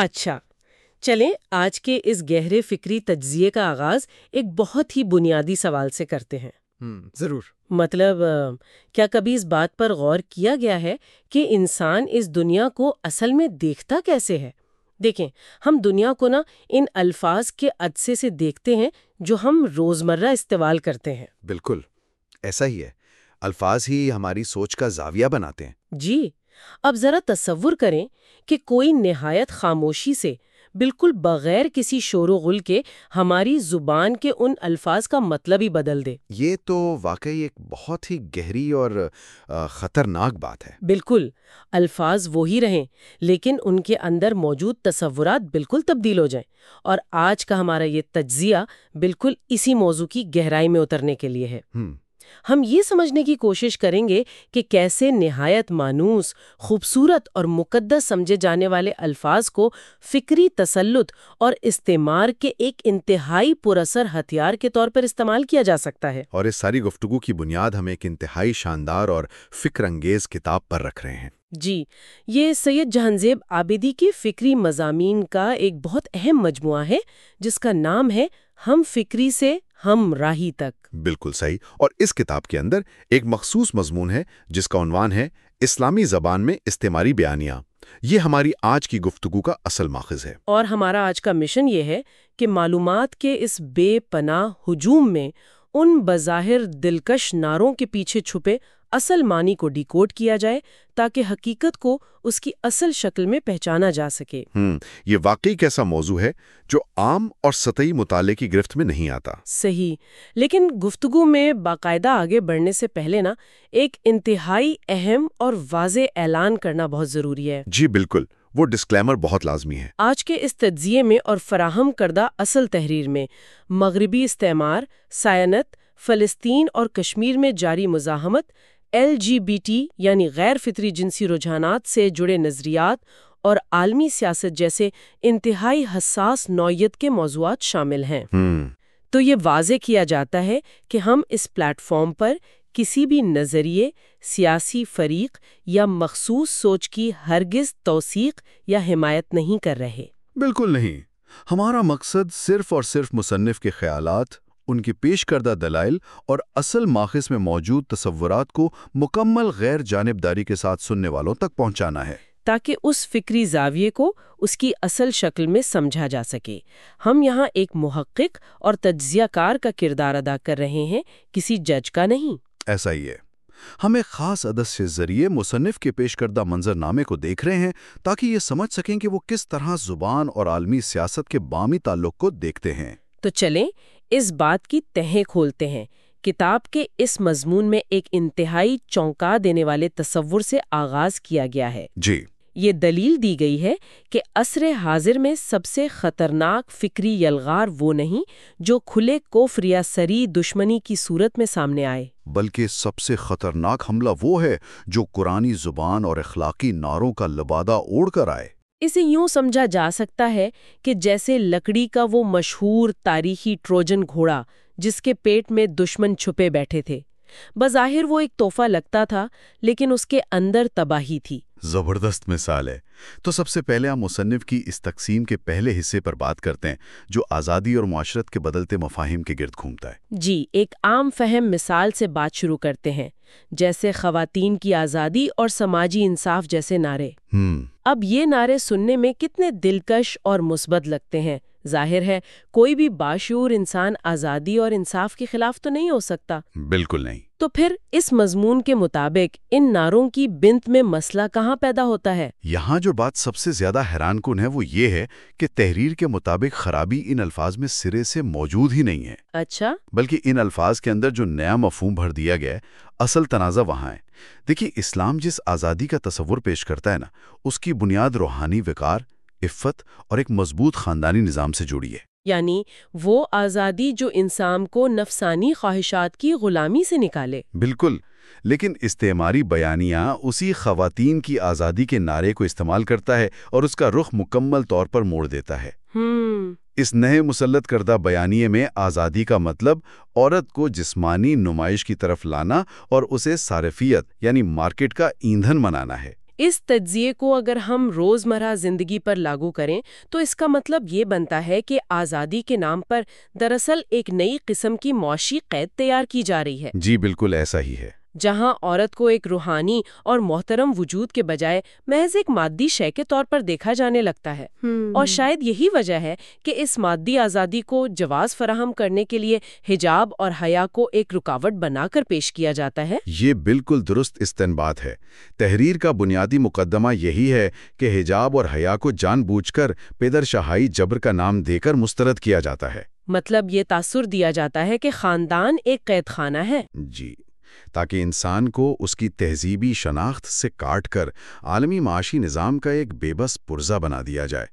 اچھا۔ چلیں آج کے اس گہرے فکری تجزیے کا آغاز ایک بہت ہی بنیادی سوال سے کرتے ہیں۔ ضرور۔ مطلب کیا کبھی اس بات پر غور کیا گیا ہے کہ انسان اس دنیا کو اصل میں دیکھتا کیسے ہے؟ دیکھیں ہم دنیا کو نا ان الفاظ کے عدسے سے دیکھتے ہیں جو ہم روزمرہ استعمال کرتے ہیں۔ بالکل ایسا ہی ہے۔ الفاظ ہی ہماری سوچ کا زاویہ بناتے ہیں۔ جی۔ اب ذرا تصور کریں کہ کوئی نہایت خاموشی سے بالکل بغیر کسی شور و غل کے ہماری زبان کے ان الفاظ کا مطلب ہی بدل دے۔ یہ تو واقعی ایک بہت ہی گہری اور خطرناک بات ہے۔ بالکل الفاظ وہی رہیں لیکن ان کے اندر موجود تصورات بالکل تبدیل ہو جائیں۔ اور آج کا ہمارا یہ تجزیہ بالکل اسی موضوع کی گہرائی میں اترنے کے لیے ہے۔ ہم یہ سمجھنے کی کوشش کریں گے کہ کیسے نہایت مانوس خوبصورت اور مقدس سمجھے جانے والے الفاظ کو فکری تسلط اور استعمار کے ایک انتہائی پراثر ہتھیار کے طور پر استعمال کیا جا سکتا ہے۔ اور اس ساری گفتگو کی بنیاد ہم ایک انتہائی شاندار اور فکر انگیز کتاب پر رکھ رہے ہیں۔ جی یہ سید جہانزیب آبیدی کی فکری مضامین کا ایک بہت اہم مجموعہ ہے جس کا نام ہے ہم فکری سے ہم راہی تک۔ بالکل صحیح۔ اور اس کتاب کے اندر ایک مخصوص مضمون ہے جس کا عنوان ہے اسلامی زبان میں استعماری بیانیاں یہ ہماری آج کی گفتگو کا اصل ماخذ ہے۔ اور ہمارا آج کا مشن یہ ہے کہ معلومات کے اس بے پناہ ہجوم میں ان بظاہر دلکش ناروں کے پیچھے چھپے اصل معنی کو ڈیکوڈ کیا جائے تاکہ حقیقت کو اس کی اصل شکل میں پہچانا جا سکے۔ یہ واقعی کیسا موضوع ہے جو عام اور سطحی مطالعے کی گرفت میں نہیں آتا؟ صحیح لیکن گفتگو میں باقاعدہ آگے بڑھنے سے پہلے نا ایک انتہائی اہم اور واضح اعلان کرنا بہت ضروری ہے۔ جی بالکل وہ ڈسکلیمر بہت لازمی ہے۔ آج کے اس تجزیے میں اور فراہم کردہ اصل تحریر میں مغربی استعمار سائنت فلسطین اور کشمیر میں جاری مزاحمت ایل جی بی ٹی یعنی غیر فطری جنسی رجحانات سے جڑے نظریات اور عالمی سیاست جیسے انتہائی حساس نوعیت کے موضوعات شامل ہیں۔ تو یہ واضح کیا جاتا ہے کہ ہم اس پلیٹ فارم پر کسی بھی نظریے سیاسی فریق یا مخصوص سوچ کی ہرگز توثیق یا حمایت نہیں کر رہے۔ بالکل نہیں۔ ہمارا مقصد صرف اور صرف مصنف کے خیالات ان کی پیش کردہ دلائل اور اصل ماخذ میں موجود تصورات کو مکمل غیر جانبداری کے ساتھ سننے والوں تک پہنچانا ہے۔ تاکہ اس فکری زاویے کو اس کی اصل شکل میں سمجھا جا سکے۔ ہم یہاں ایک محقق اور تجزیہ کار کا کردار ادا کر رہے ہیں کسی جج کا نہیں۔ ایسا ہی ہے ہم ایک خاص عدس سے ذریعے مصنف کے پیش کردہ منظر نامے کو دیکھ رہے ہیں تاکہ یہ سمجھ سکیں کہ وہ کس طرح زبان اور عالمی سیاست کے بامی تعلق کو دیکھتے ہیں۔ تو چلیں اس بات کی تہیں کھولتے ہیں۔ کتاب کے اس مضمون میں ایک انتہائی چونکا دینے والے تصور سے آغاز کیا گیا ہے۔ جی۔ یہ دلیل دی گئی ہے کہ عصر حاضر میں سب سے خطرناک فکری یلغار وہ نہیں جو کھلے کوفر یا سری دشمنی کی صورت میں سامنے آئے۔ بلکہ سب سے خطرناک حملہ وہ ہے جو قرآنی زبان اور اخلاقی ناروں کا لبادہ اوڑھ کر آئے۔ اسے یوں سمجھا جا سکتا ہے کہ جیسے لکڑی کا وہ مشہور تاریخی ٹروجن گھوڑا جس کے پیٹ میں دشمن چھپے بیٹھے تھے۔ بظاہر وہ ایک تحفہ لگتا تھا لیکن اس کے اندر تباہی تھی۔ زبردست مثال ہے۔ تو سب سے پہلے ہم مصنف کی اس تقسیم کے پہلے حصے پر بات کرتے ہیں جو آزادی اور معاشرت کے بدلتے مفاہم کے گرد گھومتا ہے۔ جی ایک عام فہم مثال سے بات شروع کرتے ہیں جیسے خواتین کی آزادی اور سماجی انصاف جیسے نعرے۔ اب یہ نعرے سننے میں کتنے دلکش اور مثبت لگتے ہیں۔ ظاہر ہے کوئی بھی باشعور انسان آزادی اور انصاف کے خلاف تو نہیں ہو سکتا۔ بالکل نہیں۔ تو پھر اس مضمون کے مطابق ان ناروں کی بنت میں مسئلہ کہاں پیدا ہوتا ہے؟ یہاں جو بات سب سے زیادہ حیران کن ہے وہ یہ ہے کہ تحریر کے مطابق خرابی ان الفاظ میں سرے سے موجود ہی نہیں ہے۔ اچھا۔ بلکہ ان الفاظ کے اندر جو نیا مفہوم بھر دیا گیا ہے اصل تنازع وہاں ہے۔ دیکھیے اسلام جس آزادی کا تصور پیش کرتا ہے نا اس کی بنیاد روحانی وقار عفت اور ایک مضبوط خاندانی نظام سے جڑی ہے۔ یعنی وہ آزادی جو انسان کو نفسانی خواہشات کی غلامی سے نکالے۔ بالکل لیکن استعماری بیانیاں اسی خواتین کی آزادی کے نعرے کو استعمال کرتا ہے اور اس کا رخ مکمل طور پر موڑ دیتا ہے۔ اس نئے مسلط کردہ بیانیے میں آزادی کا مطلب عورت کو جسمانی نمائش کی طرف لانا اور اسے صارفیت یعنی مارکیٹ کا ایندھن منانا ہے۔ اس تجزیے کو اگر ہم روزمرہ زندگی پر لاگو کریں، تو اس کا مطلب یہ بنتا ہے کہ آزادی کے نام پر دراصل ایک نئی قسم کی معاشی قید تیار کی جا رہی ہے۔ جی بالکل ایسا ہی ہے۔ جہاں عورت کو ایک روحانی اور محترم وجود کے بجائے محض ایک مادی شے کے طور پر دیکھا جانے لگتا ہے۔ اور شاید یہی وجہ ہے کہ اس مادی آزادی کو جواز فراہم کرنے کے لیے حجاب اور حیا کو ایک رکاوٹ بنا کر پیش کیا جاتا ہے۔ یہ بالکل درست استنبات ہے۔ تحریر کا بنیادی مقدمہ یہی ہے کہ حجاب اور حیا کو جان بوجھ کر پیدر شاہائی جبر کا نام دے کر مسترد کیا جاتا ہے۔ مطلب یہ تاثر دیا جاتا ہے کہ خاندان ایک قید خانہ ہے۔ جی۔ تاکہ انسان کو اس کی تہذیبی شناخت سے کاٹ کر عالمی معاشی نظام کا ایک بے بس پرزہ بنا دیا جائے۔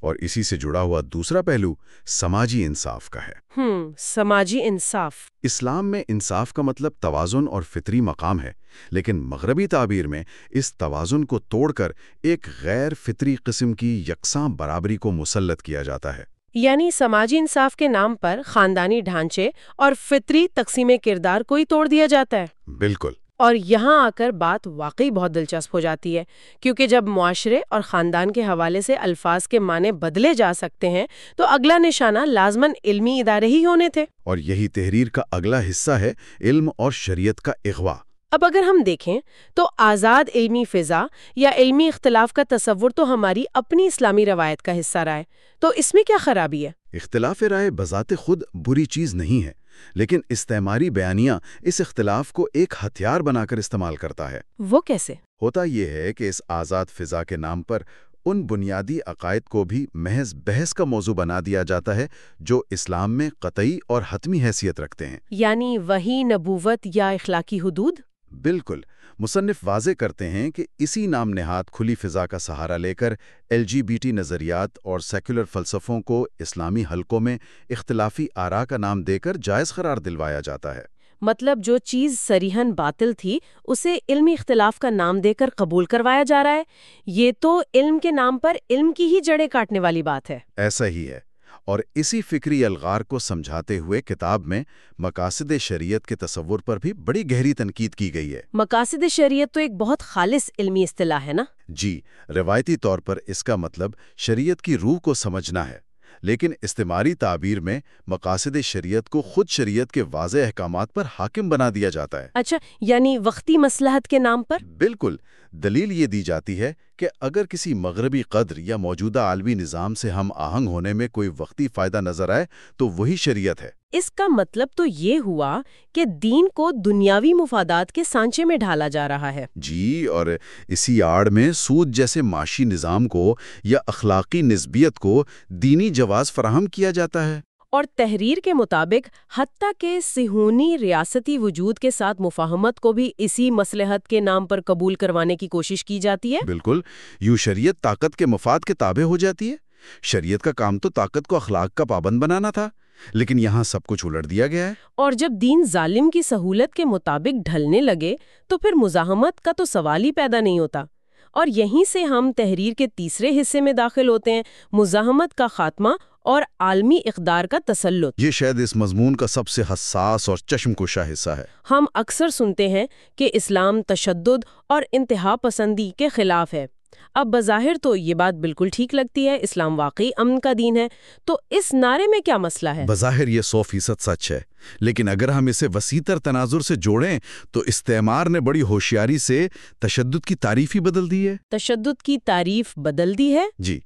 اور اسی سے جڑا ہوا دوسرا پہلو سماجی انصاف کا ہے۔ ہم سماجی انصاف۔ اسلام میں انصاف کا مطلب توازن اور فطری مقام ہے لیکن مغربی تعبیر میں اس توازن کو توڑ کر ایک غیر فطری قسم کی یکساں برابری کو مسلط کیا جاتا ہے۔ یعنی سماجی انصاف کے نام پر خاندانی ڈھانچے اور فطری تقسیم کردار کو ہی توڑ دیا جاتا ہے۔ بالکل۔ اور یہاں آ کر بات واقعی بہت دلچسپ ہو جاتی ہے کیونکہ جب معاشرے اور خاندان کے حوالے سے الفاظ کے معنی بدلے جا سکتے ہیں تو اگلا نشانہ لازمن علمی ادارے ہی ہونے تھے۔ اور یہی تحریر کا اگلا حصہ ہے علم اور شریعت کا اغوا۔ اب اگر ہم دیکھیں تو آزاد علمی فضا یا علمی اختلاف کا تصور تو ہماری اپنی اسلامی روایت کا حصہ رہا ہے تو اس میں کیا خرابی ہے؟ اختلاف رائے بذات خود بری چیز نہیں ہے لیکن استعماری بیانیاں اس اختلاف کو ایک ہتھیار بنا کر استعمال کرتا ہے۔ وہ کیسے؟ ہوتا یہ ہے کہ اس آزاد فضا کے نام پر ان بنیادی عقائد کو بھی محض بحث کا موضوع بنا دیا جاتا ہے جو اسلام میں قطعی اور حتمی حیثیت رکھتے ہیں۔ یعنی وہی نبوت یا اخلاقی حدود؟ بالکل۔ مصنف واضح کرتے ہیں کہ اسی نام نہاد کھلی فضا کا سہارا لے کر ایل جی بی ٹی نظریات اور سیکولر فلسفوں کو اسلامی حلقوں میں اختلافی آرا کا نام دے کر جائز قرار دلوایا جاتا ہے۔ مطلب جو چیز سریحن باطل تھی اسے علمی اختلاف کا نام دے کر قبول کروایا جا رہا ہے۔ یہ تو علم کے نام پر علم کی ہی جڑیں کاٹنے والی بات ہے۔ ایسا ہی ہے۔ اور اسی فکری الغار کو سمجھاتے ہوئے کتاب میں مقاصد شریعت کے تصور پر بھی بڑی گہری تنقید کی گئی ہے۔ مقاصد شریعت تو ایک بہت خالص علمی اصطلاح ہے نا؟ جی روایتی طور پر اس کا مطلب شریعت کی روح کو سمجھنا ہے لیکن استعماری تعبیر میں مقاصد شریعت کو خود شریعت کے واضح احکامات پر حاکم بنا دیا جاتا ہے۔ اچھا یعنی وقتی مسلحت کے نام پر؟ بالکل دلیل یہ دی جاتی ہے کہ اگر کسی مغربی قدر یا موجودہ عالمی نظام سے ہم آہنگ ہونے میں کوئی وقتی فائدہ نظر آئے تو وہی شریعت ہے۔ اس کا مطلب تو یہ ہوا کہ دین کو دنیاوی مفادات کے سانچے میں ڈھالا جا رہا ہے۔ جی اور اسی آڑ میں سود جیسے معاشی نظام کو یا اخلاقی نسبیت کو دینی جواز فراہم کیا جاتا ہے۔ اور تحریر کے مطابق حتیٰ کہ سہونی ریاستی وجود کے ساتھ مفاہمت کو بھی اسی مسلحت کے نام پر قبول کروانے کی کوشش کی جاتی ہے۔ بالکل۔ یوں شریعت طاقت کے مفاد کے تابع ہو جاتی ہے۔ شریعت کا کام تو طاقت کو اخلاق کا پابند بنانا تھا لیکن یہاں سب کچھ الٹ دیا گیا ہے۔ اور جب دین ظالم کی سہولت کے مطابق ڈھلنے لگے تو پھر مزاحمت کا تو سوال ہی پیدا نہیں ہوتا۔ اور یہیں سے ہم تحریر کے تیسرے حصے میں داخل ہوتے ہیں مزاحمت کا خاتمہ اور عالمی اقدار کا تسلط۔ یہ شاید اس مضمون کا سب سے حساس اور چشم کشا حصہ ہے۔ ہم اکثر سنتے ہیں کہ اسلام تشدد اور انتہا پسندی کے خلاف ہے۔ اب بظاہر تو یہ بات بالکل ٹھیک لگتی ہے اسلام واقعی امن کا دین ہے۔ تو اس نعرے میں کیا مسئلہ ہے؟ بظاہر یہ سو فیصد سچ ہے۔ لیکن اگر ہم اسے وسیع تر تناظر سے جوڑیں تو استعمار نے بڑی ہوشیاری سے تشدد کی تعریف ہی بدل دی ہے۔ تشدد کی تعریف بدل دی ہے؟ جی۔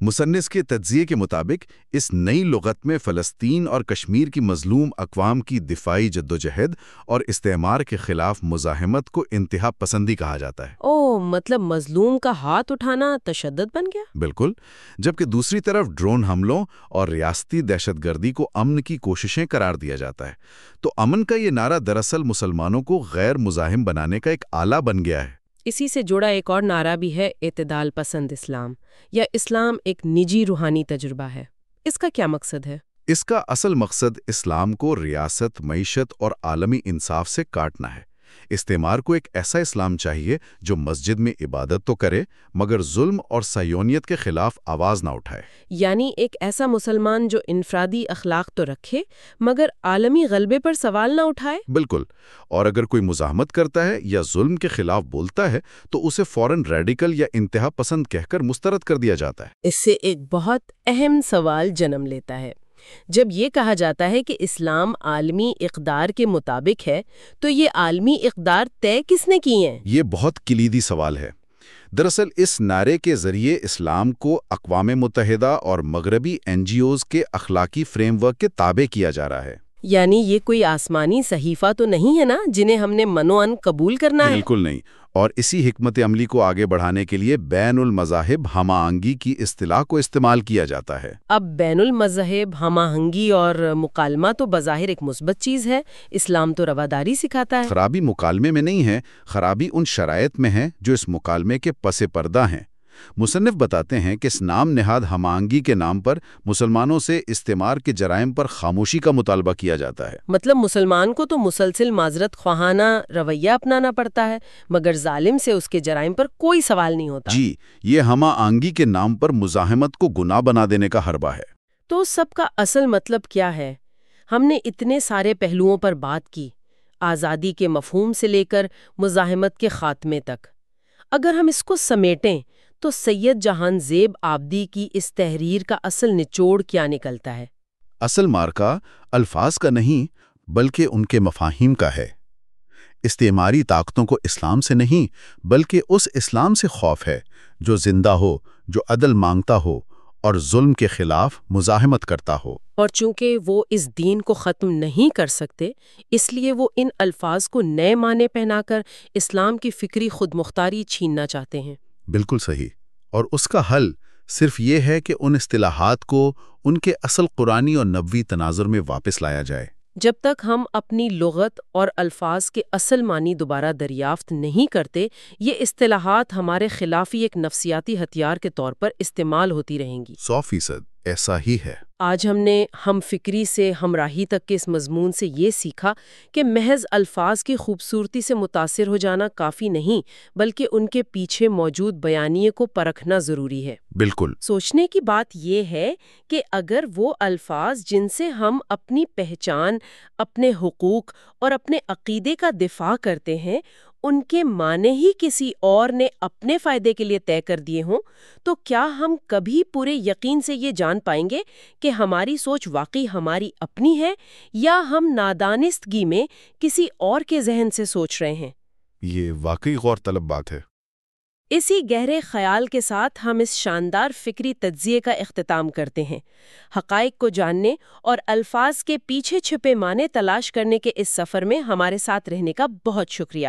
مصنص کے تجزیے کے مطابق اس نئی لغت میں فلسطین اور کشمیر کی مظلوم اقوام کی دفاعی جدوجہد اور استعمار کے خلاف مزاحمت کو انتہا پسندی کہا جاتا ہے۔ او مطلب مظلوم کا ہاتھ اٹھانا تشدد بن گیا؟ بالکل جبکہ دوسری طرف ڈرون حملوں اور ریاستی دہشت گردی کو امن کی کوششیں قرار دیا جاتا ہے۔ تو امن کا یہ نعرہ دراصل مسلمانوں کو غیر مزاحم بنانے کا ایک آلہ بن گیا ہے۔ اسی سے جڑا ایک اور نعرہ بھی ہے اعتدال پسند اسلام، یا اسلام ایک نجی روحانی تجربہ ہے۔ اس کا کیا مقصد ہے؟ اس کا اصل مقصد اسلام کو ریاست، معیشت اور عالمی انصاف سے کاٹنا ہے۔ استعمار کو ایک ایسا اسلام چاہیے جو مسجد میں عبادت تو کرے مگر ظلم اور سیونیت کے خلاف آواز نہ اٹھائے۔ یعنی ایک ایسا مسلمان جو انفرادی اخلاق تو رکھے مگر عالمی غلبے پر سوال نہ اٹھائے؟ بالکل۔ اور اگر کوئی مزاحمت کرتا ہے یا ظلم کے خلاف بولتا ہے تو اسے فوراً ریڈیکل یا انتہا پسند کہہ کر مسترد کر دیا جاتا ہے۔ اس سے ایک بہت اہم سوال جنم لیتا ہے۔ جب یہ کہا جاتا ہے کہ اسلام عالمی اقدار کے مطابق ہے، تو یہ عالمی اقدار طے کس نے کی ہیں؟ یہ بہت کلیدی سوال ہے۔ دراصل اس نعرے کے ذریعے اسلام کو اقوام متحدہ اور مغربی این جی اوز کے اخلاقی فریم ورک کے تابع کیا جا رہا ہے۔ یعنی یہ کوئی آسمانی صحیفہ تو نہیں ہے نا جنہیں ہم نے منوان قبول کرنا ہے؟ بالکل نہیں اور اسی حکمت عملی کو آگے بڑھانے کے لیے بین المذاہب ہمہ آنگی کی اصطلاح کو استعمال کیا جاتا ہے۔ اب بین المذہب ہمہ آہنگی اور مکالمہ تو بظاہر ایک مثبت چیز ہے اسلام تو رواداری سکھاتا ہے۔ خرابی مکالمے میں نہیں ہے خرابی ان شرائط میں ہے جو اس مکالمے کے پس پردہ ہیں۔ مصنف بتاتے ہیں کہ اس نام نہاد ہمانگی کے نام پر مسلمانوں سے استعمار کے جرائم پر خاموشی کا مطالبہ کیا جاتا ہے۔ مطلب مسلمان کو تو مسلسل معذرت خواہانہ رویہ اپنانا پڑتا ہے مگر ظالم سے اس کے جرائم پر کوئی سوال نہیں ہوتا۔ جی یہ ہما آنگی کے نام پر مزاحمت کو گناہ بنا دینے کا حربہ ہے۔ تو سب کا اصل مطلب کیا ہے؟ ہم نے اتنے سارے پہلوؤں پر بات کی آزادی کے مفہوم سے لے کر مزاحمت کے خاتمے تک۔ اگر ہم اس کو سمیٹیں تو سید جہان زیب آبدی کی اس تحریر کا اصل نچوڑ کیا نکلتا ہے؟ اصل مارکا الفاظ کا نہیں بلکہ ان کے مفاہیم کا ہے۔ استعماری طاقتوں کو اسلام سے نہیں بلکہ اس اسلام سے خوف ہے جو زندہ ہو جو عدل مانگتا ہو اور ظلم کے خلاف مزاحمت کرتا ہو۔ اور چونکہ وہ اس دین کو ختم نہیں کر سکتے اس لیے وہ ان الفاظ کو نئے معنی پہنا کر اسلام کی فکری خود مختاری چھیننا چاہتے ہیں۔ بالکل صحیح۔ اور اس کا حل صرف یہ ہے کہ ان اصطلاحات کو ان کے اصل قرآنی اور نبوی تناظر میں واپس لایا جائے۔ جب تک ہم اپنی لغت اور الفاظ کے اصل معنی دوبارہ دریافت نہیں کرتے یہ اصطلاحات ہمارے خلافی ایک نفسیاتی ہتھیار کے طور پر استعمال ہوتی رہیں گی۔ سو فیصد ایسا ہی ہے۔ آج ہم نے ہم فکری سے ہمراہی تک کے اس مضمون سے یہ سیکھا کہ محض الفاظ کی خوبصورتی سے متاثر ہو جانا کافی نہیں بلکہ ان کے پیچھے موجود بیانیے کو پرکھنا ضروری ہے۔ بالکل۔ سوچنے کی بات یہ ہے کہ اگر وہ الفاظ جن سے ہم اپنی پہچان اپنے حقوق اور اپنے عقیدے کا دفاع کرتے ہیں ان کے معنی ہی کسی اور نے اپنے فائدے کے لیے طے کر دیے ہوں تو کیا ہم کبھی پورے یقین سے یہ جان پائیں گے کہ ہماری سوچ واقعی ہماری اپنی ہے یا ہم نادانستگی میں کسی اور کے ذہن سے سوچ رہے ہیں؟ یہ واقعی غور طلب بات ہے۔ اسی گہرے خیال کے ساتھ ہم اس شاندار فکری تجزیے کا اختتام کرتے ہیں۔ حقائق کو جاننے اور الفاظ کے پیچھے چھپے معنی تلاش کرنے کے اس سفر میں ہمارے ساتھ رہنے کا بہت شکریہ۔